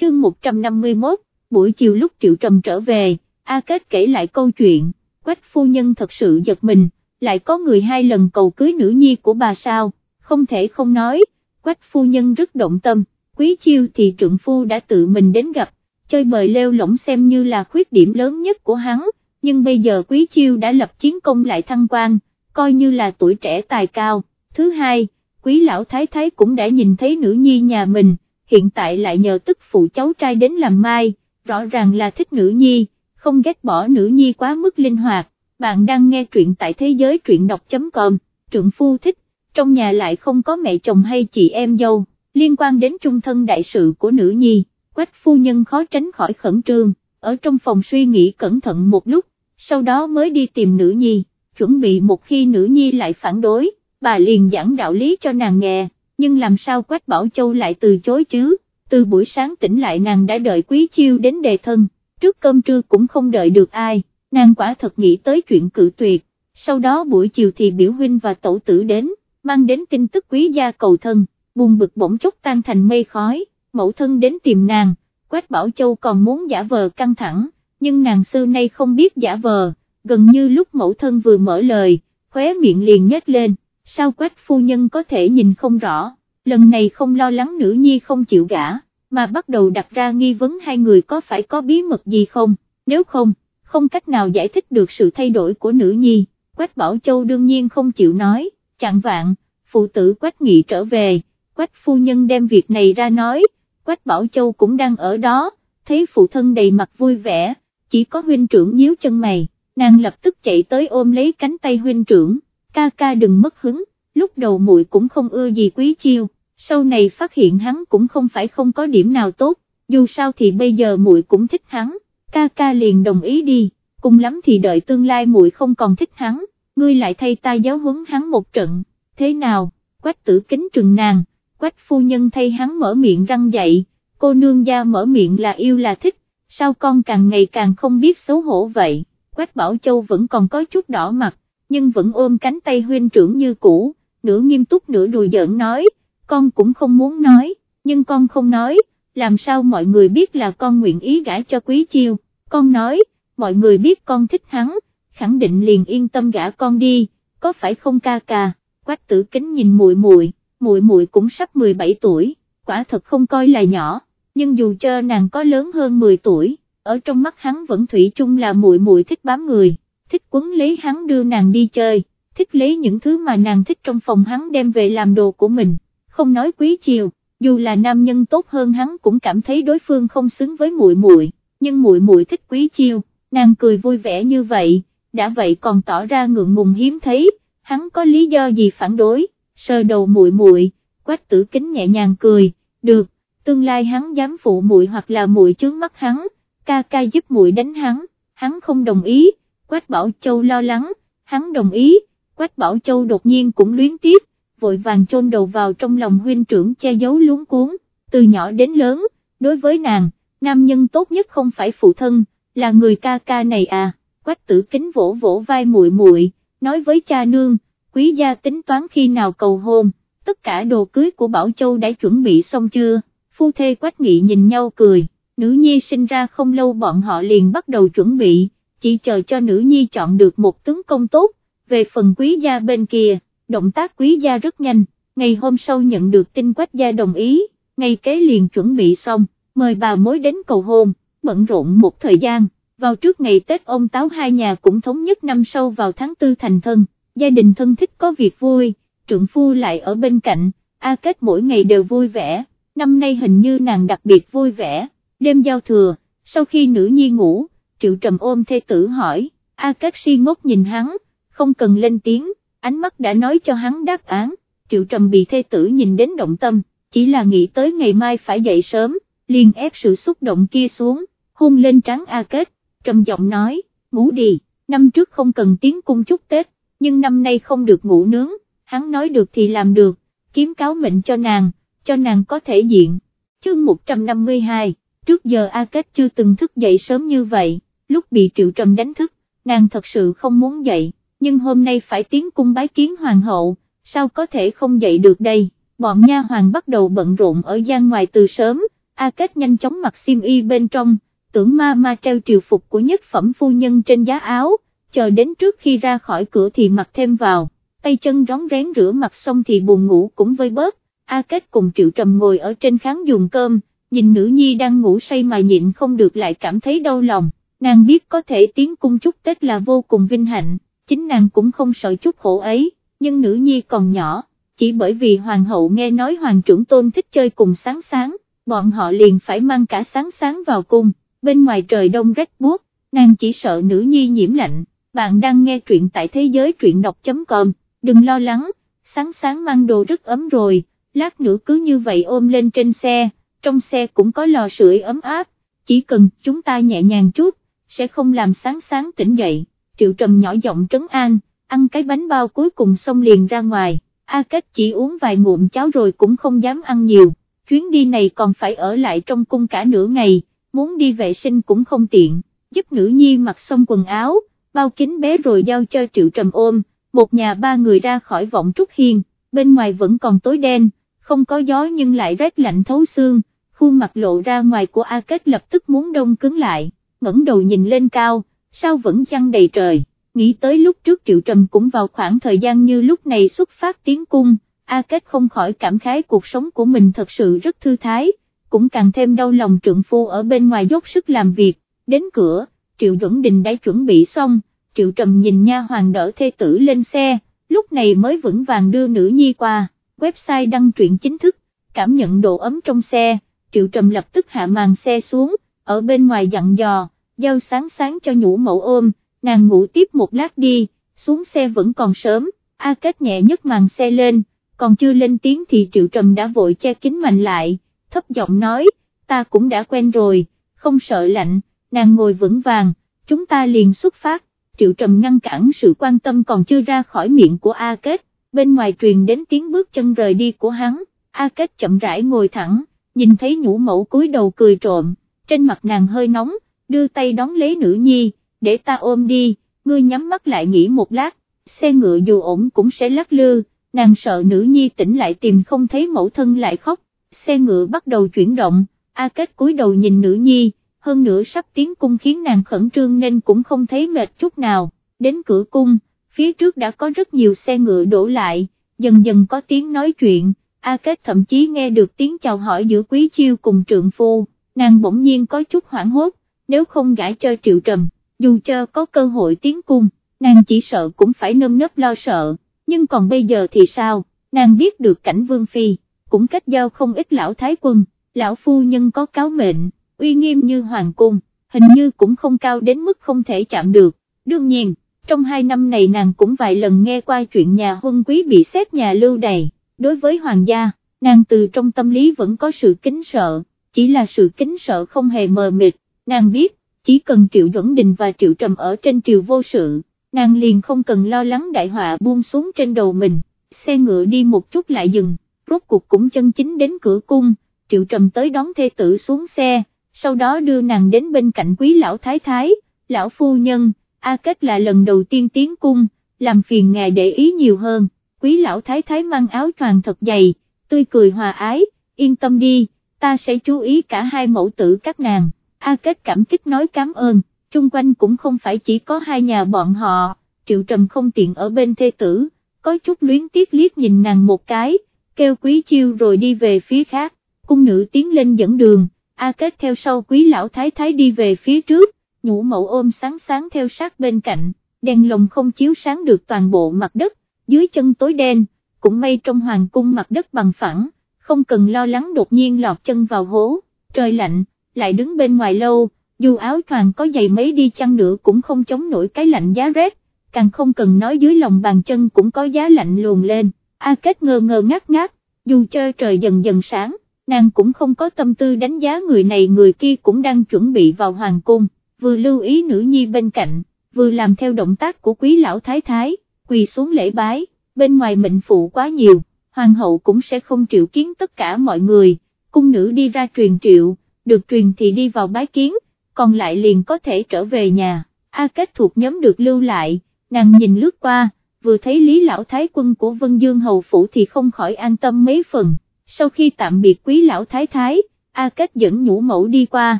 chương 151, buổi chiều lúc Triệu Trầm trở về, A Kết kể lại câu chuyện, quách phu nhân thật sự giật mình, lại có người hai lần cầu cưới nữ nhi của bà sao, không thể không nói, quách phu nhân rất động tâm, quý chiêu thì trượng phu đã tự mình đến gặp, chơi bời leo lỏng xem như là khuyết điểm lớn nhất của hắn, nhưng bây giờ quý chiêu đã lập chiến công lại thăng quan, coi như là tuổi trẻ tài cao, thứ hai, quý lão thái thái cũng đã nhìn thấy nữ nhi nhà mình, hiện tại lại nhờ tức phụ cháu trai đến làm mai, rõ ràng là thích nữ nhi, không ghét bỏ nữ nhi quá mức linh hoạt, bạn đang nghe truyện tại thế giới truyện đọc.com, trượng phu thích, trong nhà lại không có mẹ chồng hay chị em dâu, liên quan đến trung thân đại sự của nữ nhi, quách phu nhân khó tránh khỏi khẩn trương, ở trong phòng suy nghĩ cẩn thận một lúc, sau đó mới đi tìm nữ nhi, chuẩn bị một khi nữ nhi lại phản đối, bà liền giảng đạo lý cho nàng nghe, nhưng làm sao Quách Bảo Châu lại từ chối chứ, từ buổi sáng tỉnh lại nàng đã đợi Quý Chiêu đến đề thân, trước cơm trưa cũng không đợi được ai, nàng quả thật nghĩ tới chuyện cự tuyệt, sau đó buổi chiều thì biểu huynh và tổ tử đến, mang đến tin tức quý gia cầu thân, buồn bực bỗng chốc tan thành mây khói, mẫu thân đến tìm nàng, Quách Bảo Châu còn muốn giả vờ căng thẳng, nhưng nàng xưa nay không biết giả vờ, gần như lúc mẫu thân vừa mở lời, khóe miệng liền nhếch lên sao quách phu nhân có thể nhìn không rõ, lần này không lo lắng nữ nhi không chịu gả, mà bắt đầu đặt ra nghi vấn hai người có phải có bí mật gì không, nếu không, không cách nào giải thích được sự thay đổi của nữ nhi, quách bảo châu đương nhiên không chịu nói, chẳng vạn, phụ tử quách nghị trở về, quách phu nhân đem việc này ra nói, quách bảo châu cũng đang ở đó, thấy phụ thân đầy mặt vui vẻ, chỉ có huynh trưởng nhíu chân mày, nàng lập tức chạy tới ôm lấy cánh tay huynh trưởng ca ca đừng mất hứng, lúc đầu muội cũng không ưa gì quý chiêu, sau này phát hiện hắn cũng không phải không có điểm nào tốt, dù sao thì bây giờ muội cũng thích hắn, ca ca liền đồng ý đi, cùng lắm thì đợi tương lai muội không còn thích hắn, ngươi lại thay ta giáo huấn hắn một trận, thế nào, quách tử kính trừng nàng, quách phu nhân thay hắn mở miệng răng dậy, cô nương gia mở miệng là yêu là thích, sao con càng ngày càng không biết xấu hổ vậy, quách bảo châu vẫn còn có chút đỏ mặt, nhưng vẫn ôm cánh tay huynh trưởng như cũ, nửa nghiêm túc nửa đùi giỡn nói, con cũng không muốn nói, nhưng con không nói, làm sao mọi người biết là con nguyện ý gả cho quý chiêu, con nói, mọi người biết con thích hắn, khẳng định liền yên tâm gả con đi, có phải không ca ca, quách tử kính nhìn muội muội, muội muội cũng sắp 17 tuổi, quả thật không coi là nhỏ, nhưng dù cho nàng có lớn hơn 10 tuổi, ở trong mắt hắn vẫn thủy chung là muội muội thích bám người thích quấn lấy hắn đưa nàng đi chơi, thích lấy những thứ mà nàng thích trong phòng hắn đem về làm đồ của mình, không nói quý chiều, dù là nam nhân tốt hơn hắn cũng cảm thấy đối phương không xứng với muội muội, nhưng muội muội thích quý chiêu, nàng cười vui vẻ như vậy, đã vậy còn tỏ ra ngượng ngùng hiếm thấy, hắn có lý do gì phản đối, sờ đầu muội muội, quách tử kính nhẹ nhàng cười, được, tương lai hắn dám phụ muội hoặc là muội chướng mắt hắn, ca ca giúp muội đánh hắn, hắn không đồng ý Quách Bảo Châu lo lắng, hắn đồng ý, Quách Bảo Châu đột nhiên cũng luyến tiếp, vội vàng chôn đầu vào trong lòng huynh trưởng che giấu luống cuốn, từ nhỏ đến lớn, đối với nàng, nam nhân tốt nhất không phải phụ thân, là người ca ca này à, Quách tử kính vỗ vỗ vai muội muội, nói với cha nương, quý gia tính toán khi nào cầu hôn, tất cả đồ cưới của Bảo Châu đã chuẩn bị xong chưa, phu thê Quách nghị nhìn nhau cười, nữ nhi sinh ra không lâu bọn họ liền bắt đầu chuẩn bị chỉ chờ cho nữ nhi chọn được một tướng công tốt, về phần quý gia bên kia, động tác quý gia rất nhanh, ngày hôm sau nhận được tin quách gia đồng ý, ngày kế liền chuẩn bị xong, mời bà mối đến cầu hôn, bận rộn một thời gian, vào trước ngày Tết ông Táo hai nhà cũng thống nhất năm sau vào tháng tư thành thân, gia đình thân thích có việc vui, trượng phu lại ở bên cạnh, A Kết mỗi ngày đều vui vẻ, năm nay hình như nàng đặc biệt vui vẻ, đêm giao thừa, sau khi nữ nhi ngủ, triệu trầm ôm thê tử hỏi, A Cát si ngốc nhìn hắn, không cần lên tiếng, ánh mắt đã nói cho hắn đáp án, triệu trầm bị thê tử nhìn đến động tâm, chỉ là nghĩ tới ngày mai phải dậy sớm, liền ép sự xúc động kia xuống, hôn lên trắng A Kết, trầm giọng nói, ngủ đi, năm trước không cần tiếng cung chúc Tết, nhưng năm nay không được ngủ nướng, hắn nói được thì làm được, kiếm cáo mệnh cho nàng, cho nàng có thể diện. Chương 152, trước giờ A Kết chưa từng thức dậy sớm như vậy, lúc bị Triệu Trầm đánh thức, nàng thật sự không muốn dậy, nhưng hôm nay phải tiến cung bái kiến hoàng hậu, sao có thể không dậy được đây, bọn nha hoàng bắt đầu bận rộn ở gian ngoài từ sớm, A Kết nhanh chóng mặc xiêm y bên trong, tưởng ma ma treo triều phục của nhất phẩm phu nhân trên giá áo, chờ đến trước khi ra khỏi cửa thì mặc thêm vào, tay chân rón rén rửa mặt xong thì buồn ngủ cũng vơi bớt, A Kết cùng Triệu Trầm ngồi ở trên kháng dùng cơm, nhìn nữ nhi đang ngủ say mà nhịn không được lại cảm thấy đau lòng, nàng biết có thể tiến cung chúc Tết là vô cùng vinh hạnh, chính nàng cũng không sợ chút khổ ấy, nhưng nữ nhi còn nhỏ, chỉ bởi vì hoàng hậu nghe nói hoàng trưởng tôn thích chơi cùng sáng sáng, bọn họ liền phải mang cả sáng sáng vào cung, bên ngoài trời đông rét buốt, nàng chỉ sợ nữ nhi nhiễm lạnh, bạn đang nghe truyện tại thế giới truyện đọc.com, đừng lo lắng, sáng sáng mang đồ rất ấm rồi, lát nữa cứ như vậy ôm lên trên xe, trong xe cũng có lò sưởi ấm áp, chỉ cần chúng ta nhẹ nhàng chút, sẽ không làm sáng sáng tỉnh dậy, triệu trầm nhỏ giọng trấn an, ăn cái bánh bao cuối cùng xong liền ra ngoài, A Kết chỉ uống vài ngụm cháo rồi cũng không dám ăn nhiều, chuyến đi này còn phải ở lại trong cung cả nửa ngày, muốn đi vệ sinh cũng không tiện, giúp nữ nhi mặc xong quần áo, bao kính bé rồi giao cho triệu trầm ôm, một nhà ba người ra khỏi vọng trúc hiên, bên ngoài vẫn còn tối đen, không có gió nhưng lại rét lạnh thấu xương, khuôn mặt lộ ra ngoài của A Kết lập tức muốn đông cứng lại, ngẩng đầu nhìn lên cao, sao vẫn chăng đầy trời, nghĩ tới lúc trước Triệu Trầm cũng vào khoảng thời gian như lúc này xuất phát tiến cung, A Kết không khỏi cảm khái cuộc sống của mình thật sự rất thư thái, cũng càng thêm đau lòng trượng phu ở bên ngoài dốc sức làm việc, đến cửa, Triệu Duẩn Đình đã chuẩn bị xong, Triệu Trầm nhìn nha hoàng đỡ thê tử lên xe, lúc này mới vững vàng đưa nữ nhi qua, website đăng truyện chính thức, cảm nhận độ ấm trong xe, Triệu Trầm lập tức hạ màn xe xuống, ở bên ngoài dặn dò, giao sáng sáng cho nhũ mẫu ôm, nàng ngủ tiếp một lát đi, xuống xe vẫn còn sớm, A Kết nhẹ nhấc màn xe lên, còn chưa lên tiếng thì Triệu Trầm đã vội che kính mạnh lại, thấp giọng nói, ta cũng đã quen rồi, không sợ lạnh, nàng ngồi vững vàng, chúng ta liền xuất phát, Triệu Trầm ngăn cản sự quan tâm còn chưa ra khỏi miệng của A Kết, bên ngoài truyền đến tiếng bước chân rời đi của hắn, A Kết chậm rãi ngồi thẳng, nhìn thấy nhũ mẫu cúi đầu cười trộm, trên mặt nàng hơi nóng, đưa tay đón lấy nữ nhi, để ta ôm đi, ngươi nhắm mắt lại nghỉ một lát, xe ngựa dù ổn cũng sẽ lắc lư, nàng sợ nữ nhi tỉnh lại tìm không thấy mẫu thân lại khóc, xe ngựa bắt đầu chuyển động, A Kết cúi đầu nhìn nữ nhi, hơn nữa sắp tiến cung khiến nàng khẩn trương nên cũng không thấy mệt chút nào, đến cửa cung, phía trước đã có rất nhiều xe ngựa đổ lại, dần dần có tiếng nói chuyện, A Kết thậm chí nghe được tiếng chào hỏi giữa Quý Chiêu cùng trượng phu, nàng bỗng nhiên có chút hoảng hốt, nếu không gãi cho Triệu Trầm, dù cho có cơ hội tiến cung, nàng chỉ sợ cũng phải nơm nớp lo sợ, nhưng còn bây giờ thì sao, nàng biết được cảnh Vương Phi, cũng kết giao không ít lão thái quân, lão phu nhân có cáo mệnh, uy nghiêm như hoàng cung, hình như cũng không cao đến mức không thể chạm được, đương nhiên, trong hai năm này nàng cũng vài lần nghe qua chuyện nhà huân quý bị xét nhà lưu đày, đối với hoàng gia, nàng từ trong tâm lý vẫn có sự kính sợ, chỉ là sự kính sợ không hề mờ mịt, nàng biết, chỉ cần Triệu Duẩn Đình và Triệu Trầm ở trên triều vô sự, nàng liền không cần lo lắng đại họa buông xuống trên đầu mình, xe ngựa đi một chút lại dừng, rốt cuộc cũng chân chính đến cửa cung, Triệu Trầm tới đón thê tử xuống xe, sau đó đưa nàng đến bên cạnh quý lão thái thái, lão phu nhân, A Kết là lần đầu tiên tiến cung, làm phiền ngài để ý nhiều hơn, quý lão thái thái mang áo choàng thật dày, tươi cười hòa ái, yên tâm đi, ta sẽ chú ý cả hai mẫu tử các nàng, A Kết cảm kích nói cảm ơn, chung quanh cũng không phải chỉ có hai nhà bọn họ, triệu trầm không tiện ở bên thê tử, có chút luyến tiếc liếc nhìn nàng một cái, kêu quý chiêu rồi đi về phía khác, cung nữ tiến lên dẫn đường, A Kết theo sau quý lão thái thái đi về phía trước, nhũ mẫu ôm sáng sáng theo sát bên cạnh, đèn lồng không chiếu sáng được toàn bộ mặt đất, dưới chân tối đen, cũng may trong hoàng cung mặt đất bằng phẳng, không cần lo lắng đột nhiên lọt chân vào hố, trời lạnh, lại đứng bên ngoài lâu, dù áo choàng có dày mấy đi chăng nữa cũng không chống nổi cái lạnh giá rét, càng không cần nói dưới lòng bàn chân cũng có giá lạnh luồn lên, A Kết ngơ ngơ ngát ngát, dù cho trời dần dần sáng, nàng cũng không có tâm tư đánh giá người này người kia cũng đang chuẩn bị vào hoàng cung, vừa lưu ý nữ nhi bên cạnh, vừa làm theo động tác của quý lão thái thái, quỳ xuống lễ bái, bên ngoài mệnh phụ quá nhiều, hoàng hậu cũng sẽ không triệu kiến tất cả mọi người, cung nữ đi ra truyền triệu, được truyền thì đi vào bái kiến, còn lại liền có thể trở về nhà, A Kết thuộc nhóm được lưu lại, nàng nhìn lướt qua, vừa thấy Lý Lão Thái quân của Vân Dương Hầu Phủ thì không khỏi an tâm mấy phần, sau khi tạm biệt quý Lão Thái Thái, A Kết dẫn nhũ mẫu đi qua,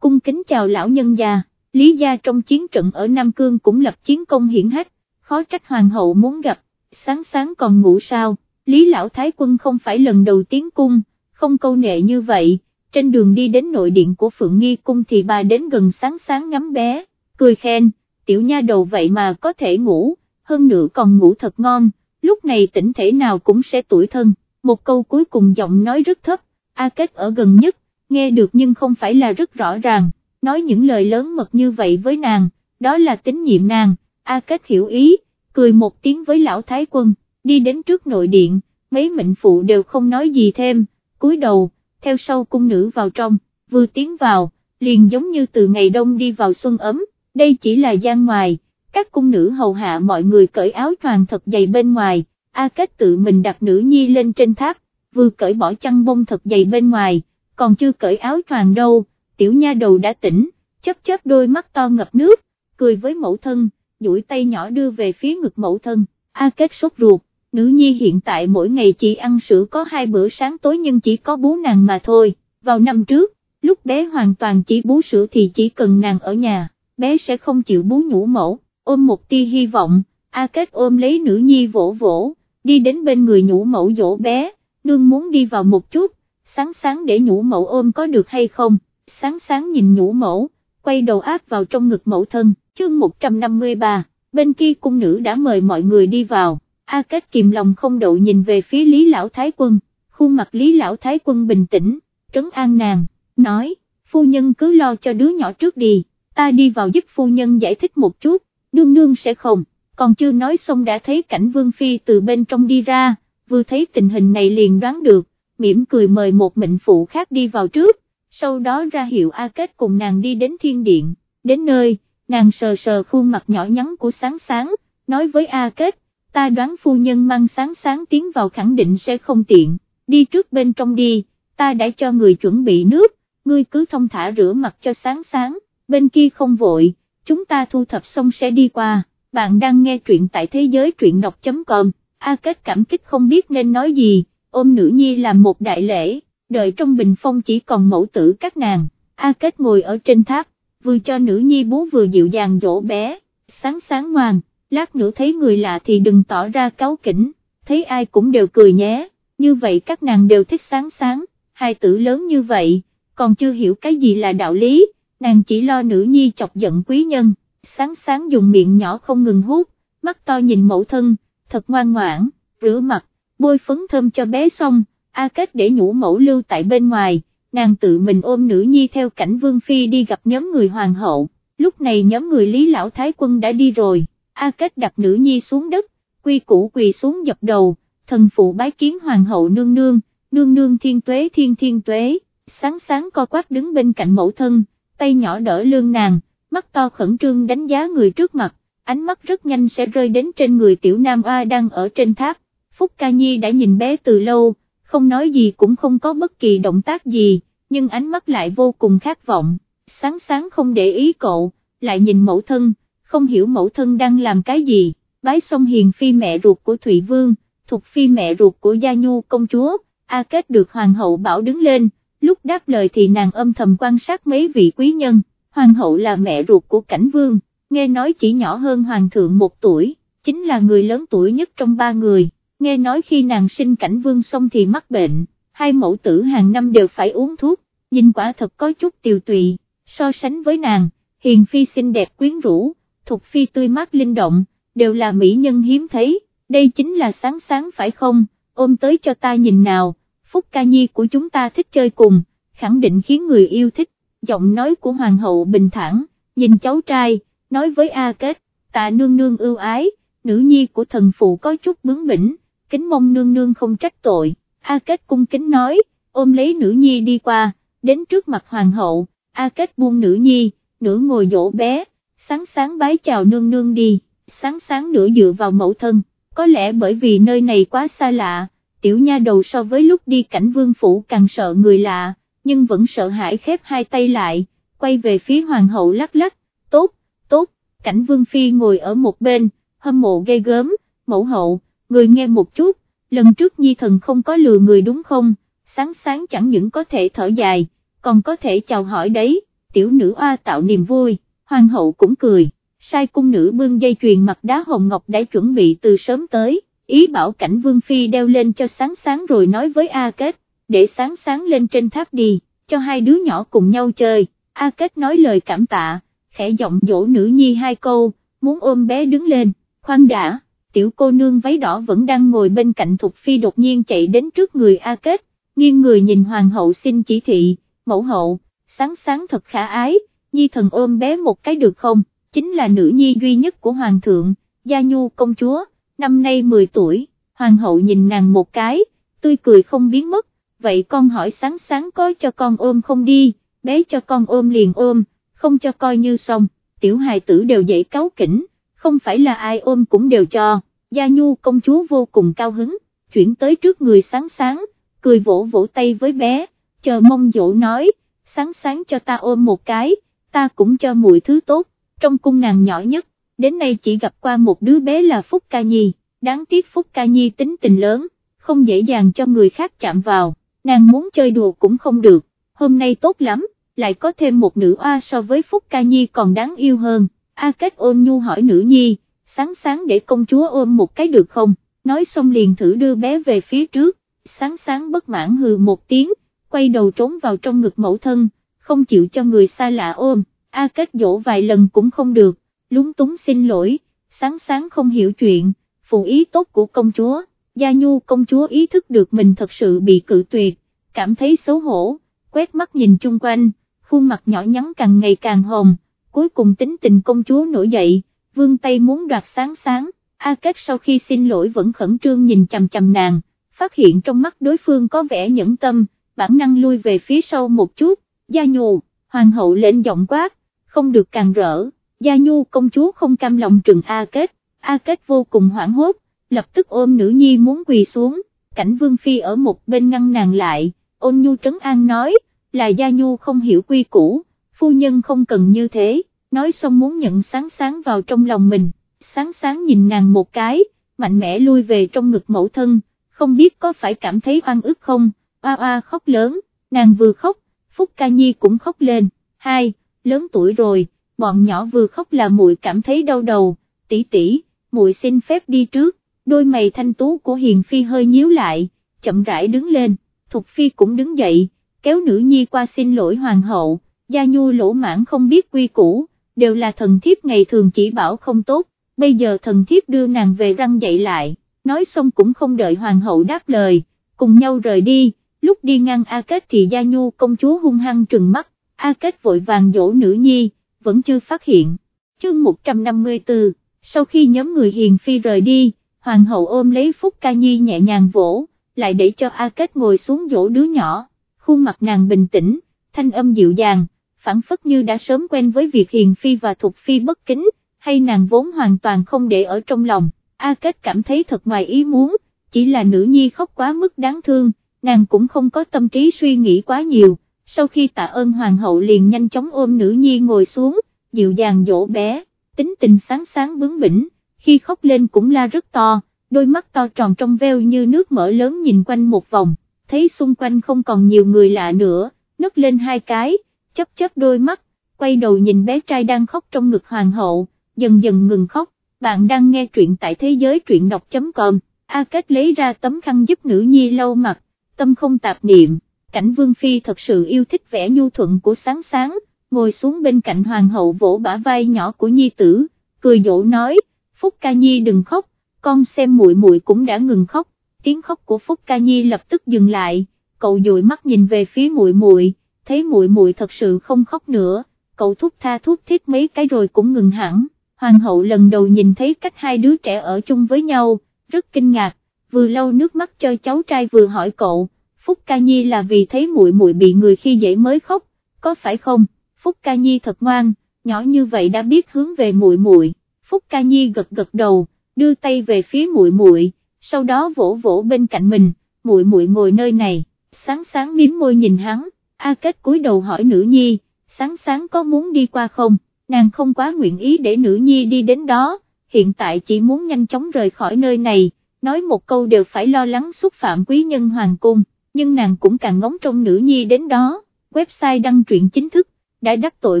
cung kính chào lão nhân già, Lý gia trong chiến trận ở Nam Cương cũng lập chiến công hiển hách, khó trách hoàng hậu muốn gặp, sáng sáng còn ngủ sao, Lý lão thái quân không phải lần đầu tiến cung, không câu nệ như vậy, trên đường đi đến nội điện của Phượng Nghi cung thì bà đến gần sáng sáng ngắm bé, cười khen, tiểu nha đầu vậy mà có thể ngủ, hơn nữa còn ngủ thật ngon, lúc này tỉnh thể nào cũng sẽ tuổi thân, một câu cuối cùng giọng nói rất thấp, A Kết ở gần nhất, nghe được nhưng không phải là rất rõ ràng, nói những lời lớn mật như vậy với nàng, đó là tín nhiệm nàng, A Kết hiểu ý, cười một tiếng với lão thái quân, đi đến trước nội điện, mấy mệnh phụ đều không nói gì thêm, cúi đầu, theo sau cung nữ vào trong, vừa tiến vào, liền giống như từ ngày đông đi vào xuân ấm, đây chỉ là gian ngoài, các cung nữ hầu hạ mọi người cởi áo choàng thật dày bên ngoài, A Kết tự mình đặt nữ nhi lên trên tháp, vừa cởi bỏ chăn bông thật dày bên ngoài, còn chưa cởi áo choàng đâu, tiểu nha đầu đã tỉnh, chớp chớp đôi mắt to ngập nước, cười với mẫu thân, duỗi tay nhỏ đưa về phía ngực mẫu thân, A Kết sốt ruột, nữ nhi hiện tại mỗi ngày chỉ ăn sữa có hai bữa sáng tối nhưng chỉ có bú nàng mà thôi, vào năm trước, lúc bé hoàn toàn chỉ bú sữa thì chỉ cần nàng ở nhà, bé sẽ không chịu bú nhũ mẫu, ôm một tia hy vọng, A Kết ôm lấy nữ nhi vỗ vỗ, đi đến bên người nhũ mẫu dỗ bé, nương muốn đi vào một chút, sáng sáng để nhũ mẫu ôm có được hay không, sáng sáng nhìn nhũ mẫu, quay đầu áp vào trong ngực mẫu thân, chương 153, bên kia cung nữ đã mời mọi người đi vào, A Kết kìm lòng không đậu nhìn về phía Lý Lão Thái Quân, khuôn mặt Lý Lão Thái Quân bình tĩnh, trấn an nàng, nói, phu nhân cứ lo cho đứa nhỏ trước đi, ta đi vào giúp phu nhân giải thích một chút, nương nương sẽ không, còn chưa nói xong đã thấy cảnh Vương Phi từ bên trong đi ra, vừa thấy tình hình này liền đoán được, mỉm cười mời một mệnh phụ khác đi vào trước, sau đó ra hiệu A Kết cùng nàng đi đến thiên điện, đến nơi, nàng sờ sờ khuôn mặt nhỏ nhắn của sáng sáng, nói với A Kết, ta đoán phu nhân mang sáng sáng tiến vào khẳng định sẽ không tiện, đi trước bên trong đi, ta đã cho người chuẩn bị nước, ngươi cứ thông thả rửa mặt cho sáng sáng, bên kia không vội, chúng ta thu thập xong sẽ đi qua, bạn đang nghe truyện tại thế giới truyện đọc.com, A Kết cảm kích không biết nên nói gì, ôm nữ nhi làm một đại lễ, đợi trong bình phong chỉ còn mẫu tử các nàng, A Kết ngồi ở trên tháp, vừa cho nữ nhi bú vừa dịu dàng dỗ bé, sáng sáng ngoan, lát nữa thấy người lạ thì đừng tỏ ra cáu kỉnh, thấy ai cũng đều cười nhé, như vậy các nàng đều thích sáng sáng, hai tử lớn như vậy, còn chưa hiểu cái gì là đạo lý, nàng chỉ lo nữ nhi chọc giận quý nhân, sáng sáng dùng miệng nhỏ không ngừng hút, mắt to nhìn mẫu thân, thật ngoan ngoãn, rửa mặt, bôi phấn thơm cho bé xong, A Kết để nhũ mẫu lưu tại bên ngoài, nàng tự mình ôm nữ nhi theo cảnh Vương Phi đi gặp nhóm người hoàng hậu, lúc này nhóm người Lý Lão Thái Quân đã đi rồi, A Kết đặt nữ nhi xuống đất, quy củ quỳ xuống dập đầu, thần phụ bái kiến hoàng hậu nương nương, nương nương thiên tuế thiên thiên tuế, sáng sáng co quát đứng bên cạnh mẫu thân, tay nhỏ đỡ lương nàng, mắt to khẩn trương đánh giá người trước mặt, ánh mắt rất nhanh sẽ rơi đến trên người tiểu nam oa đang ở trên tháp, Phúc Ca Nhi đã nhìn bé từ lâu, không nói gì cũng không có bất kỳ động tác gì, nhưng ánh mắt lại vô cùng khát vọng, sáng sáng không để ý cậu, lại nhìn mẫu thân, không hiểu mẫu thân đang làm cái gì, bái xong hiền phi mẹ ruột của Thụy Vương, thuộc phi mẹ ruột của Gia Nhu công chúa, A Kết được hoàng hậu bảo đứng lên, lúc đáp lời thì nàng âm thầm quan sát mấy vị quý nhân, hoàng hậu là mẹ ruột của cảnh vương, nghe nói chỉ nhỏ hơn hoàng thượng một tuổi, chính là người lớn tuổi nhất trong ba người, nghe nói khi nàng sinh cảnh vương xong thì mắc bệnh, hai mẫu tử hàng năm đều phải uống thuốc, nhìn quả thật có chút tiều tụy, so sánh với nàng, hiền phi xinh đẹp quyến rũ, thục phi tươi mát linh động, đều là mỹ nhân hiếm thấy, đây chính là sáng sáng phải không, ôm tới cho ta nhìn nào, phúc ca nhi của chúng ta thích chơi cùng, khẳng định khiến người yêu thích, giọng nói của hoàng hậu bình thản, nhìn cháu trai, nói với A Kết, tạ nương nương ưu ái, nữ nhi của thần phụ có chút bướng bỉnh, kính mong nương nương không trách tội, A Kết cung kính nói, ôm lấy nữ nhi đi qua, đến trước mặt hoàng hậu, A Kết buông nữ nhi, nửa ngồi dỗ bé, sáng sáng bái chào nương nương đi, sáng sáng nửa dựa vào mẫu thân, có lẽ bởi vì nơi này quá xa lạ, tiểu nha đầu so với lúc đi cảnh vương phủ càng sợ người lạ, nhưng vẫn sợ hãi khép hai tay lại, quay về phía hoàng hậu lắc lắc, tốt, tốt, cảnh vương phi ngồi ở một bên, hâm mộ gây gớm, mẫu hậu, người nghe một chút, lần trước nhi thần không có lừa người đúng không, sáng sáng chẳng những có thể thở dài, còn có thể chào hỏi đấy, tiểu nữ oa tạo niềm vui, hoàng hậu cũng cười, sai cung nữ bưng dây chuyền mặt đá hồng ngọc đã chuẩn bị từ sớm tới, ý bảo cảnh vương phi đeo lên cho sáng sáng rồi nói với A Kết, để sáng sáng lên trên tháp đi, cho hai đứa nhỏ cùng nhau chơi, A Kết nói lời cảm tạ, khẽ giọng dỗ nữ nhi hai câu, muốn ôm bé đứng lên, khoan đã, tiểu cô nương váy đỏ vẫn đang ngồi bên cạnh Thục Phi đột nhiên chạy đến trước người A Kết, nghiêng người nhìn hoàng hậu xin chỉ thị, mẫu hậu, sáng sáng thật khả ái, nhi thần ôm bé một cái được không, chính là nữ nhi duy nhất của hoàng thượng, Gia Nhu công chúa, năm nay 10 tuổi, hoàng hậu nhìn nàng một cái, tươi cười không biến mất, vậy con hỏi sáng sáng có cho con ôm không đi, bé cho con ôm liền ôm, không cho coi như xong, tiểu hài tử đều dậy cáu kỉnh, không phải là ai ôm cũng đều cho, Gia Nhu công chúa vô cùng cao hứng, chuyển tới trước người sáng sáng, cười vỗ vỗ tay với bé, chờ mong dỗ nói, sáng sáng cho ta ôm một cái, ta cũng cho muội thứ tốt, trong cung nàng nhỏ nhất, đến nay chỉ gặp qua một đứa bé là Phúc Ca Nhi, đáng tiếc Phúc Ca Nhi tính tình lớn, không dễ dàng cho người khác chạm vào, nàng muốn chơi đùa cũng không được, hôm nay tốt lắm, lại có thêm một nữ oa so với Phúc Ca Nhi còn đáng yêu hơn, A Kết ôn nhu hỏi nữ nhi, sáng sáng để công chúa ôm một cái được không, nói xong liền thử đưa bé về phía trước, sáng sáng bất mãn hừ một tiếng, quay đầu trốn vào trong ngực mẫu thân, không chịu cho người xa lạ ôm, A Kết dỗ vài lần cũng không được, lúng túng xin lỗi, sáng sáng không hiểu chuyện, phụ ý tốt của công chúa, Gia Nhu công chúa ý thức được mình thật sự bị cự tuyệt, cảm thấy xấu hổ, quét mắt nhìn chung quanh, khuôn mặt nhỏ nhắn càng ngày càng hồng, cuối cùng tính tình công chúa nổi dậy, vương tay muốn đoạt sáng sáng, A Kết sau khi xin lỗi vẫn khẩn trương nhìn chằm chằm nàng, phát hiện trong mắt đối phương có vẻ nhẫn tâm, bản năng lui về phía sau một chút, Gia Nhu, hoàng hậu lên giọng quát, không được càng rỡ, Gia Nhu công chúa không cam lòng trừng A Kết, A Kết vô cùng hoảng hốt, lập tức ôm nữ nhi muốn quỳ xuống, cảnh vương phi ở một bên ngăn nàng lại, ôn nhu trấn an nói, là Gia Nhu không hiểu quy củ, phu nhân không cần như thế, nói xong muốn nhận sáng sáng vào trong lòng mình, sáng sáng nhìn nàng một cái, mạnh mẽ lui về trong ngực mẫu thân, không biết có phải cảm thấy oan ức không, oa oa khóc lớn, nàng vừa khóc, Phúc Ca Nhi cũng khóc lên, hai, lớn tuổi rồi, bọn nhỏ vừa khóc là muội cảm thấy đau đầu, tỷ tỷ, muội xin phép đi trước, đôi mày thanh tú của Hiền Phi hơi nhíu lại, chậm rãi đứng lên, Thục Phi cũng đứng dậy, kéo nữ nhi qua xin lỗi hoàng hậu, Gia Nhu lỗ mãn không biết quy củ, đều là thần thiếp ngày thường chỉ bảo không tốt, bây giờ thần thiếp đưa nàng về răng dậy lại, nói xong cũng không đợi hoàng hậu đáp lời, cùng nhau rời đi, lúc đi ngang A Kết thì Gia Nhu công chúa hung hăng trừng mắt, A Kết vội vàng dỗ nữ nhi, vẫn chưa phát hiện. Chương 154, sau khi nhóm người hiền phi rời đi, hoàng hậu ôm lấy Phúc Ca Nhi nhẹ nhàng vỗ, lại để cho A Kết ngồi xuống dỗ đứa nhỏ, khuôn mặt nàng bình tĩnh, thanh âm dịu dàng, phản phất như đã sớm quen với việc hiền phi và thục phi bất kính, hay nàng vốn hoàn toàn không để ở trong lòng, A Kết cảm thấy thật ngoài ý muốn, chỉ là nữ nhi khóc quá mức đáng thương, nàng cũng không có tâm trí suy nghĩ quá nhiều, sau khi tạ ơn hoàng hậu liền nhanh chóng ôm nữ nhi ngồi xuống, dịu dàng dỗ bé, tính tình sáng sáng bướng bỉnh, khi khóc lên cũng la rất to, đôi mắt to tròn trong veo như nước mở lớn nhìn quanh một vòng, thấy xung quanh không còn nhiều người lạ nữa, nấc lên hai cái, chấp chấp đôi mắt, quay đầu nhìn bé trai đang khóc trong ngực hoàng hậu, dần dần ngừng khóc, bạn đang nghe truyện tại thế giới truyện đọc.com, A Kết lấy ra tấm khăn giúp nữ nhi lau mặt, tâm không tạp niệm, cảnh Vương Phi thật sự yêu thích vẻ nhu thuận của sáng sáng, ngồi xuống bên cạnh hoàng hậu vỗ bả vai nhỏ của nhi tử, cười dỗ nói, Phúc Ca Nhi đừng khóc, con xem muội muội cũng đã ngừng khóc, tiếng khóc của Phúc Ca Nhi lập tức dừng lại, cậu dụi mắt nhìn về phía muội muội, thấy muội muội thật sự không khóc nữa, cậu thúc tha thúc thiết mấy cái rồi cũng ngừng hẳn, hoàng hậu lần đầu nhìn thấy cách hai đứa trẻ ở chung với nhau, rất kinh ngạc, vừa lau nước mắt cho cháu trai vừa hỏi cậu, Phúc Ca Nhi là vì thấy muội muội bị người khi dễ mới khóc, có phải không? Phúc Ca Nhi thật ngoan, nhỏ như vậy đã biết hướng về muội muội. Phúc Ca Nhi gật gật đầu, đưa tay về phía muội muội, sau đó vỗ vỗ bên cạnh mình, muội muội ngồi nơi này, sáng sáng miếm môi nhìn hắn, A Kết cúi đầu hỏi nữ nhi, sáng sáng có muốn đi qua không, nàng không quá nguyện ý để nữ nhi đi đến đó, hiện tại chỉ muốn nhanh chóng rời khỏi nơi này, nói một câu đều phải lo lắng xúc phạm quý nhân hoàng cung, nhưng nàng cũng càng ngóng trong nữ nhi đến đó, website đăng truyện chính thức, đã đắc tội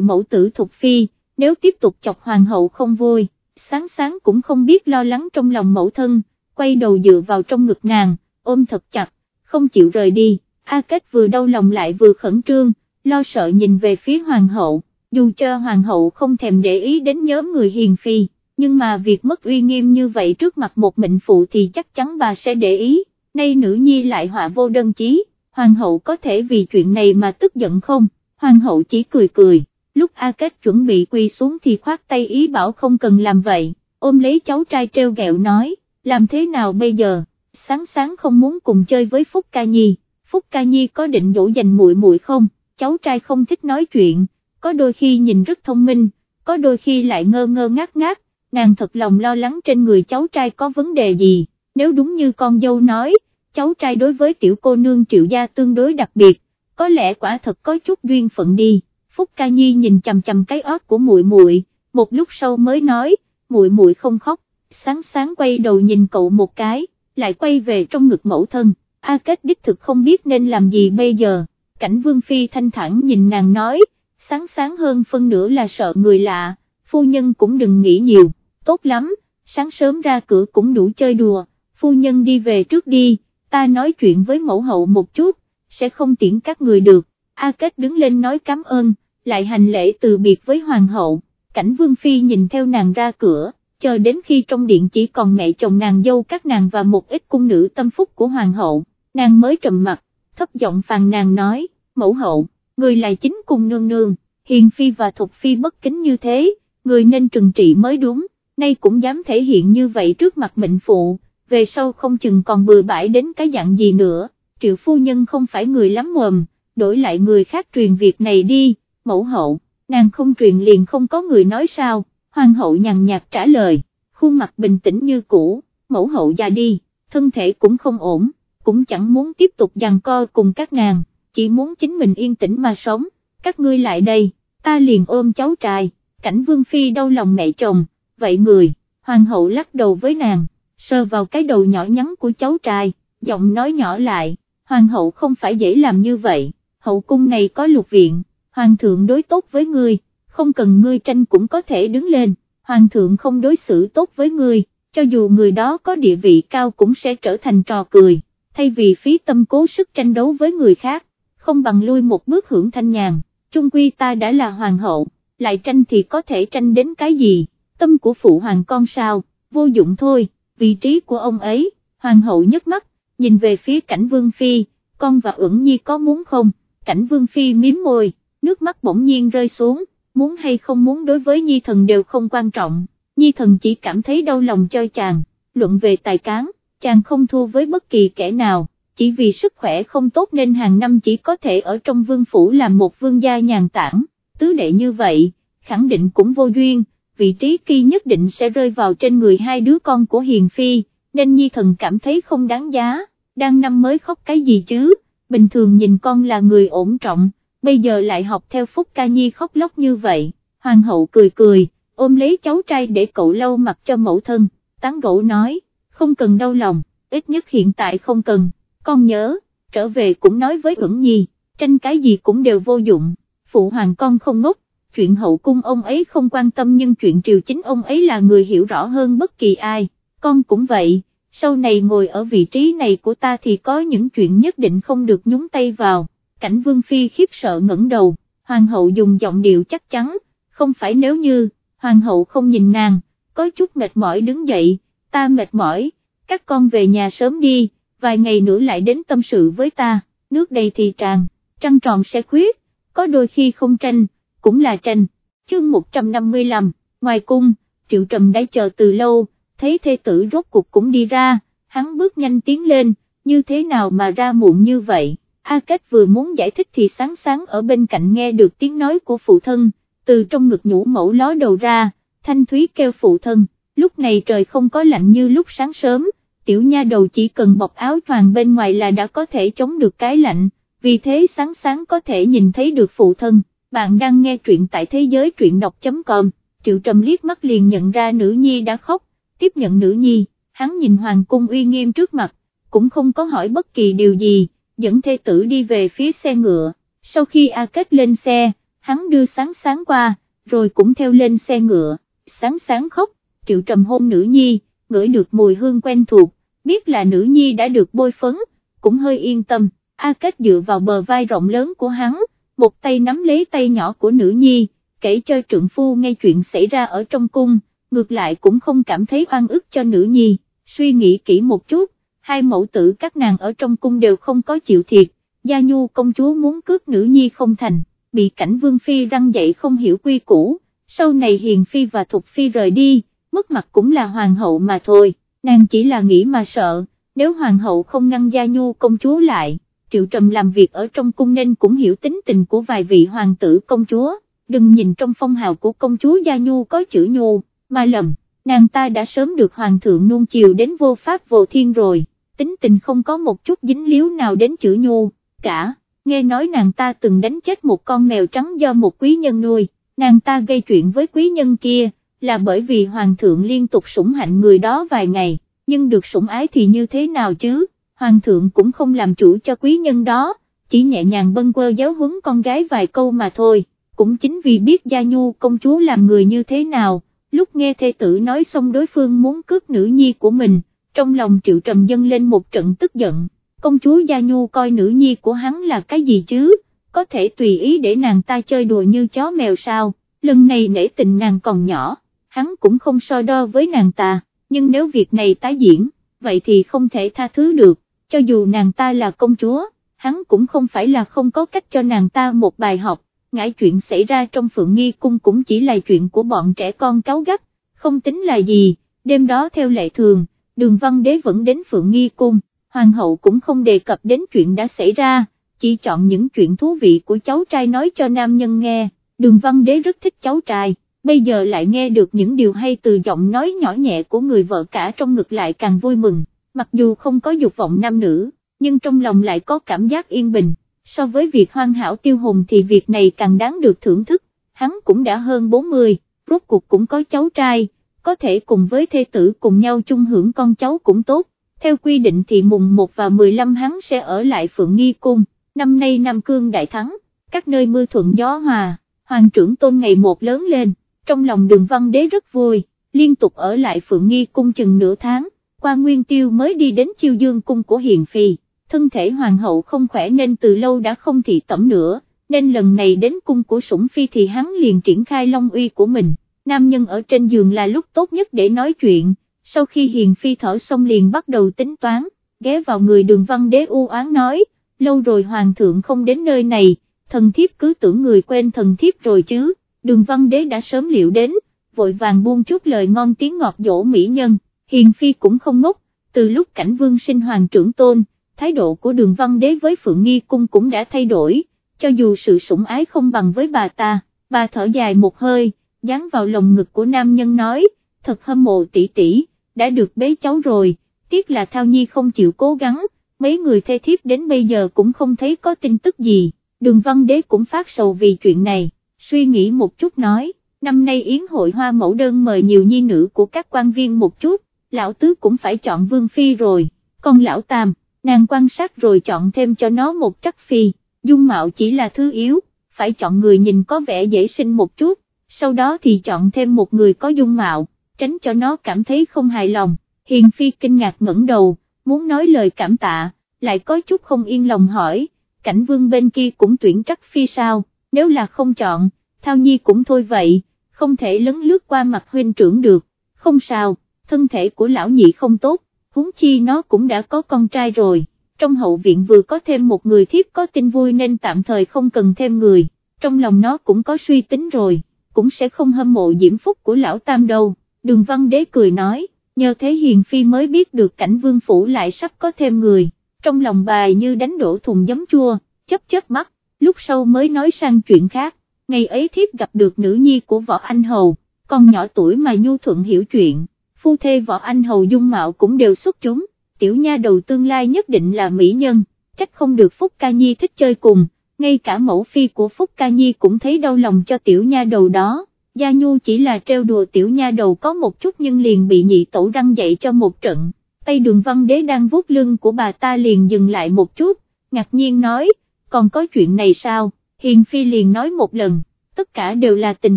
mẫu tử Thục Phi, nếu tiếp tục chọc hoàng hậu không vui, sáng sáng cũng không biết lo lắng trong lòng mẫu thân, quay đầu dựa vào trong ngực nàng, ôm thật chặt, không chịu rời đi, A Kết vừa đau lòng lại vừa khẩn trương, lo sợ nhìn về phía hoàng hậu, dù cho hoàng hậu không thèm để ý đến nhóm người hiền phi, nhưng mà việc mất uy nghiêm như vậy trước mặt một mệnh phụ thì chắc chắn bà sẽ để ý, nay nữ nhi lại họa vô đơn chí, hoàng hậu có thể vì chuyện này mà tức giận không, hoàng hậu chỉ cười cười, lúc A Kết chuẩn bị quỳ xuống thì khoát tay ý bảo không cần làm vậy, ôm lấy cháu trai treo gẹo nói, làm thế nào bây giờ, sáng sáng không muốn cùng chơi với Phúc Ca Nhi, Phúc Ca Nhi có định dỗ dành muội muội không, cháu trai không thích nói chuyện, có đôi khi nhìn rất thông minh, có đôi khi lại ngơ ngơ ngác ngác, nàng thật lòng lo lắng trên người cháu trai có vấn đề gì, nếu đúng như con dâu nói, cháu trai đối với tiểu cô nương triệu gia tương đối đặc biệt, có lẽ quả thật có chút duyên phận đi. Phúc Ca Nhi nhìn chầm chầm cái ót của muội muội, một lúc sau mới nói, muội muội không khóc, sáng sáng quay đầu nhìn cậu một cái, lại quay về trong ngực mẫu thân, A Kết đích thực không biết nên làm gì bây giờ, cảnh Vương Phi thanh thản nhìn nàng nói, sáng sáng hơn phân nửa là sợ người lạ, phu nhân cũng đừng nghĩ nhiều, tốt lắm, sáng sớm ra cửa cũng đủ chơi đùa, phu nhân đi về trước đi, ta nói chuyện với mẫu hậu một chút, sẽ không tiễn các người được, A Kết đứng lên nói cảm ơn, lại hành lễ từ biệt với hoàng hậu, cảnh Vương Phi nhìn theo nàng ra cửa, chờ đến khi trong điện chỉ còn mẹ chồng nàng dâu các nàng và một ít cung nữ tâm phúc của hoàng hậu, nàng mới trầm mặt, thấp giọng phàn nàng nói, mẫu hậu, người là chính cung nương nương, hiền phi và thục phi bất kính như thế, người nên trừng trị mới đúng, nay cũng dám thể hiện như vậy trước mặt mệnh phụ, về sau không chừng còn bừa bãi đến cái dạng gì nữa, triệu phu nhân không phải người lắm mồm, đổi lại người khác truyền việc này đi, mẫu hậu, nàng không truyền liền không có người nói sao, hoàng hậu nhàn nhạt trả lời, khuôn mặt bình tĩnh như cũ, mẫu hậu già đi, thân thể cũng không ổn, cũng chẳng muốn tiếp tục giằng co cùng các nàng, chỉ muốn chính mình yên tĩnh mà sống, các ngươi lại đây, ta liền ôm cháu trai, cảnh vương phi đau lòng mẹ chồng, vậy người, hoàng hậu lắc đầu với nàng, sờ vào cái đầu nhỏ nhắn của cháu trai, giọng nói nhỏ lại, hoàng hậu không phải dễ làm như vậy, hậu cung này có lục viện, hoàng thượng đối tốt với ngươi, không cần ngươi tranh cũng có thể đứng lên, hoàng thượng không đối xử tốt với ngươi, cho dù người đó có địa vị cao cũng sẽ trở thành trò cười, thay vì phí tâm cố sức tranh đấu với người khác, không bằng lui một bước hưởng thanh nhàn, chung quy ta đã là hoàng hậu, lại tranh thì có thể tranh đến cái gì, tâm của phụ hoàng con sao, vô dụng thôi, vị trí của ông ấy, hoàng hậu nhấc mắt, nhìn về phía cảnh vương phi, con và ẩn nhi có muốn không, cảnh vương phi miếm môi, nước mắt bỗng nhiên rơi xuống, muốn hay không muốn đối với nhi thần đều không quan trọng, nhi thần chỉ cảm thấy đau lòng cho chàng, luận về tài cán, chàng không thua với bất kỳ kẻ nào, chỉ vì sức khỏe không tốt nên hàng năm chỉ có thể ở trong vương phủ làm một vương gia nhàn tản, tứ đệ như vậy, khẳng định cũng vô duyên, vị trí kia nhất định sẽ rơi vào trên người hai đứa con của Hiền Phi, nên nhi thần cảm thấy không đáng giá, đang năm mới khóc cái gì chứ, bình thường nhìn con là người ổn trọng bây giờ lại học theo Phúc Ca Nhi khóc lóc như vậy, hoàng hậu cười cười, ôm lấy cháu trai để cậu lau mặt cho mẫu thân, tán gỗ nói, không cần đau lòng, ít nhất hiện tại không cần, con nhớ, trở về cũng nói với Uẩn Nhi, tranh cái gì cũng đều vô dụng, phụ hoàng con không ngốc, chuyện hậu cung ông ấy không quan tâm nhưng chuyện triều chính ông ấy là người hiểu rõ hơn bất kỳ ai, con cũng vậy, sau này ngồi ở vị trí này của ta thì có những chuyện nhất định không được nhúng tay vào. Cảnh vương phi khiếp sợ ngẩng đầu, hoàng hậu dùng giọng điệu chắc chắn, không phải nếu như, hoàng hậu không nhìn nàng, có chút mệt mỏi đứng dậy, ta mệt mỏi, các con về nhà sớm đi, vài ngày nữa lại đến tâm sự với ta, nước đầy thì tràn, trăng tròn sẽ khuyết, có đôi khi không tranh, cũng là tranh, chương 155, ngoài cung, triệu trầm đã chờ từ lâu, thấy thê tử rốt cuộc cũng đi ra, hắn bước nhanh tiến lên, như thế nào mà ra muộn như vậy, A Kết vừa muốn giải thích thì sáng sáng ở bên cạnh nghe được tiếng nói của phụ thân, từ trong ngực nhũ mẫu ló đầu ra, thanh thúy kêu phụ thân, lúc này trời không có lạnh như lúc sáng sớm, tiểu nha đầu chỉ cần bọc áo choàng bên ngoài là đã có thể chống được cái lạnh, vì thế sáng sáng có thể nhìn thấy được phụ thân, bạn đang nghe truyện tại thế giới truyện đọc.com, triệu trầm liếc mắt liền nhận ra nữ nhi đã khóc, tiếp nhận nữ nhi, hắn nhìn hoàng cung uy nghiêm trước mặt, cũng không có hỏi bất kỳ điều gì dẫn thê tử đi về phía xe ngựa, sau khi A Kết lên xe, hắn đưa sáng sáng qua, rồi cũng theo lên xe ngựa, sáng sáng khóc, triệu trầm hôn nữ nhi, ngửi được mùi hương quen thuộc, biết là nữ nhi đã được bôi phấn, cũng hơi yên tâm, A Kết dựa vào bờ vai rộng lớn của hắn, một tay nắm lấy tay nhỏ của nữ nhi, kể cho trượng phu nghe chuyện xảy ra ở trong cung, ngược lại cũng không cảm thấy oan ức cho nữ nhi, suy nghĩ kỹ một chút, hai mẫu tử các nàng ở trong cung đều không có chịu thiệt, Gia Nhu công chúa muốn cướp nữ nhi không thành, bị cảnh vương phi răng dậy không hiểu quy củ, sau này hiền phi và thục phi rời đi, mất mặt cũng là hoàng hậu mà thôi, nàng chỉ là nghĩ mà sợ, nếu hoàng hậu không ngăn Gia Nhu công chúa lại, Triệu Trầm làm việc ở trong cung nên cũng hiểu tính tình của vài vị hoàng tử công chúa, đừng nhìn trong phong hào của công chúa Gia Nhu có chữ Nhu, mà lầm, nàng ta đã sớm được hoàng thượng nuông chiều đến vô pháp vô thiên rồi, tính tình không có một chút dính líu nào đến chữ Nhu, cả, nghe nói nàng ta từng đánh chết một con mèo trắng do một quý nhân nuôi, nàng ta gây chuyện với quý nhân kia, là bởi vì hoàng thượng liên tục sủng hạnh người đó vài ngày, nhưng được sủng ái thì như thế nào chứ, hoàng thượng cũng không làm chủ cho quý nhân đó, chỉ nhẹ nhàng bâng quơ giáo huấn con gái vài câu mà thôi, cũng chính vì biết Gia Nhu công chúa làm người như thế nào, lúc nghe thê tử nói xong đối phương muốn cướp nữ nhi của mình, trong lòng triệu trầm dâng lên một trận tức giận, công chúa Gia Nhu coi nữ nhi của hắn là cái gì chứ, có thể tùy ý để nàng ta chơi đùa như chó mèo sao, lần này nể tình nàng còn nhỏ, hắn cũng không so đo với nàng ta, nhưng nếu việc này tái diễn, vậy thì không thể tha thứ được, cho dù nàng ta là công chúa, hắn cũng không phải là không có cách cho nàng ta một bài học, ngãi chuyện xảy ra trong phượng nghi cung cũng chỉ là chuyện của bọn trẻ con cáu gắt, không tính là gì, đêm đó theo lệ thường, đường văn đế vẫn đến phượng nghi cung, hoàng hậu cũng không đề cập đến chuyện đã xảy ra, chỉ chọn những chuyện thú vị của cháu trai nói cho nam nhân nghe, đường văn đế rất thích cháu trai, bây giờ lại nghe được những điều hay từ giọng nói nhỏ nhẹ của người vợ cả trong ngực lại càng vui mừng, mặc dù không có dục vọng nam nữ, nhưng trong lòng lại có cảm giác yên bình, so với việc hoang hảo tiêu hồn thì việc này càng đáng được thưởng thức, hắn cũng đã hơn 40, rốt cuộc cũng có cháu trai, có thể cùng với thê tử cùng nhau chung hưởng con cháu cũng tốt, theo quy định thì mùng 1 và 15 hắn sẽ ở lại Phượng Nghi Cung, năm nay Nam Cương đại thắng, các nơi mưa thuận gió hòa, hoàng trưởng tôn ngày một lớn lên, trong lòng đường văn đế rất vui, liên tục ở lại Phượng Nghi Cung chừng nửa tháng, qua Nguyên Tiêu mới đi đến chiêu dương cung của Hiền Phi, thân thể hoàng hậu không khỏe nên từ lâu đã không thị tẩm nữa, nên lần này đến cung của Sủng Phi thì hắn liền triển khai long uy của mình, nam nhân ở trên giường là lúc tốt nhất để nói chuyện sau khi hiền phi thở xong liền bắt đầu tính toán, ghé vào người đường văn đế u oán nói, lâu rồi hoàng thượng không đến nơi này, thần thiếp cứ tưởng người quên thần thiếp rồi chứ, đường văn đế đã sớm liệu đến, vội vàng buông chút lời ngon tiếng ngọt dỗ mỹ nhân, hiền phi cũng không ngốc, từ lúc cảnh vương sinh hoàng trưởng tôn, thái độ của đường văn đế với phượng nghi cung cũng đã thay đổi, cho dù sự sủng ái không bằng với bà ta, bà thở dài một hơi, dán vào lồng ngực của nam nhân nói, thật hâm mộ tỷ tỷ đã được bế cháu rồi, tiếc là Thao Nhi không chịu cố gắng, mấy người thê thiếp đến bây giờ cũng không thấy có tin tức gì, đường văn đế cũng phát sầu vì chuyện này, suy nghĩ một chút nói, năm nay yến hội hoa mẫu đơn mời nhiều nhi nữ của các quan viên một chút, lão tứ cũng phải chọn vương phi rồi, còn lão tam, nàng quan sát rồi chọn thêm cho nó một trắc phi, dung mạo chỉ là thứ yếu, phải chọn người nhìn có vẻ dễ sinh một chút, sau đó thì chọn thêm một người có dung mạo, tránh cho nó cảm thấy không hài lòng, Hiền Phi kinh ngạc ngẩng đầu, muốn nói lời cảm tạ, lại có chút không yên lòng hỏi, cảnh vương bên kia cũng tuyển trắc Phi sao, nếu là không chọn, Thao Nhi cũng thôi vậy, không thể lấn lướt qua mặt huynh trưởng được, không sao, thân thể của lão nhị không tốt, huống chi nó cũng đã có con trai rồi, trong hậu viện vừa có thêm một người thiếp có tin vui nên tạm thời không cần thêm người, trong lòng nó cũng có suy tính rồi, cũng sẽ không hâm mộ diễm phúc của lão tam đâu đường văn đế cười nói, nhờ thế hiền phi mới biết được cảnh vương phủ lại sắp có thêm người, trong lòng bài như đánh đổ thùng giấm chua, chớp chớp mắt, lúc sau mới nói sang chuyện khác, ngày ấy thiếp gặp được nữ nhi của võ anh hầu, con nhỏ tuổi mà nhu thuận hiểu chuyện, phu thê võ anh hầu dung mạo cũng đều xuất chúng, tiểu nha đầu tương lai nhất định là mỹ nhân, trách không được Phúc Ca Nhi thích chơi cùng, ngay cả mẫu phi của Phúc Ca Nhi cũng thấy đau lòng cho tiểu nha đầu đó. Gia Nhu chỉ là treo đùa tiểu nha đầu có một chút nhưng liền bị nhị tổ răng dậy cho một trận, tay đường văn đế đang vuốt lưng của bà ta liền dừng lại một chút, ngạc nhiên nói, còn có chuyện này sao, Hiền Phi liền nói một lần, tất cả đều là tình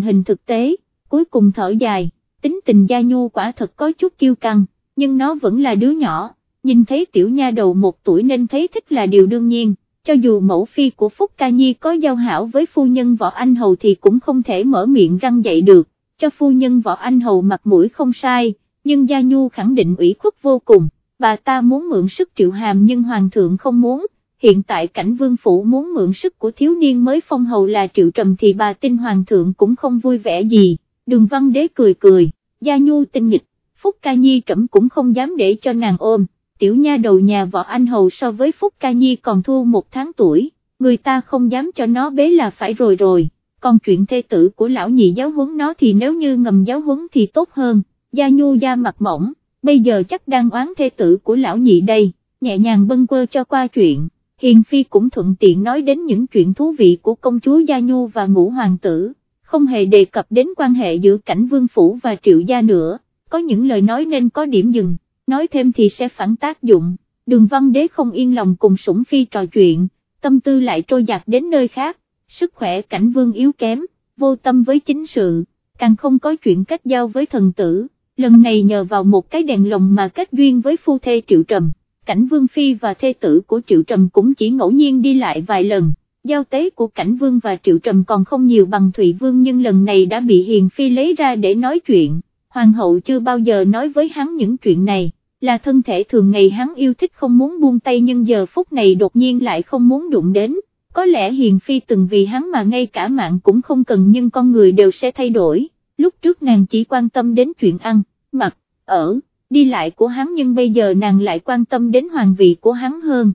hình thực tế, cuối cùng thở dài, tính tình Gia Nhu quả thật có chút kiêu căng, nhưng nó vẫn là đứa nhỏ, nhìn thấy tiểu nha đầu một tuổi nên thấy thích là điều đương nhiên, cho dù mẫu phi của Phúc Ca Nhi có giao hảo với phu nhân võ anh hầu thì cũng không thể mở miệng răng dậy được, cho phu nhân võ anh hầu mặt mũi không sai, nhưng Gia Nhu khẳng định ủy khuất vô cùng, bà ta muốn mượn sức triệu hàm nhưng hoàng thượng không muốn, hiện tại cảnh vương phủ muốn mượn sức của thiếu niên mới phong hầu là triệu trầm thì bà tin hoàng thượng cũng không vui vẻ gì, đường văn đế cười cười, Gia Nhu tinh nghịch, Phúc Ca Nhi trẫm cũng không dám để cho nàng ôm, tiểu nha đầu nhà võ anh hầu so với Phúc Ca Nhi còn thua một tháng tuổi, người ta không dám cho nó bế là phải rồi rồi, còn chuyện thê tử của lão nhị giáo huấn nó thì nếu như ngầm giáo huấn thì tốt hơn, Gia Nhu da mặt mỏng, bây giờ chắc đang oán thê tử của lão nhị đây, nhẹ nhàng bâng quơ cho qua chuyện. Hiền Phi cũng thuận tiện nói đến những chuyện thú vị của công chúa Gia Nhu và ngũ hoàng tử, không hề đề cập đến quan hệ giữa cảnh vương phủ và triệu gia nữa, có những lời nói nên có điểm dừng, nói thêm thì sẽ phản tác dụng, đường văn đế không yên lòng cùng sủng phi trò chuyện, tâm tư lại trôi giặt đến nơi khác, sức khỏe cảnh vương yếu kém, vô tâm với chính sự, càng không có chuyện kết giao với thần tử, lần này nhờ vào một cái đèn lồng mà kết duyên với phu thê triệu trầm cảnh Vương Phi và thê tử của Triệu Trầm cũng chỉ ngẫu nhiên đi lại vài lần, giao tế của cảnh Vương và Triệu Trầm còn không nhiều bằng Thụy Vương nhưng lần này đã bị Hiền Phi lấy ra để nói chuyện, Hoàng hậu chưa bao giờ nói với hắn những chuyện này, là thân thể thường ngày hắn yêu thích không muốn buông tay nhưng giờ phút này đột nhiên lại không muốn đụng đến. Có lẽ Hiền Phi từng vì hắn mà ngay cả mạng cũng không cần nhưng con người đều sẽ thay đổi, lúc trước nàng chỉ quan tâm đến chuyện ăn, mặc, ở, đi lại của hắn nhưng bây giờ nàng lại quan tâm đến hoàng vị của hắn hơn.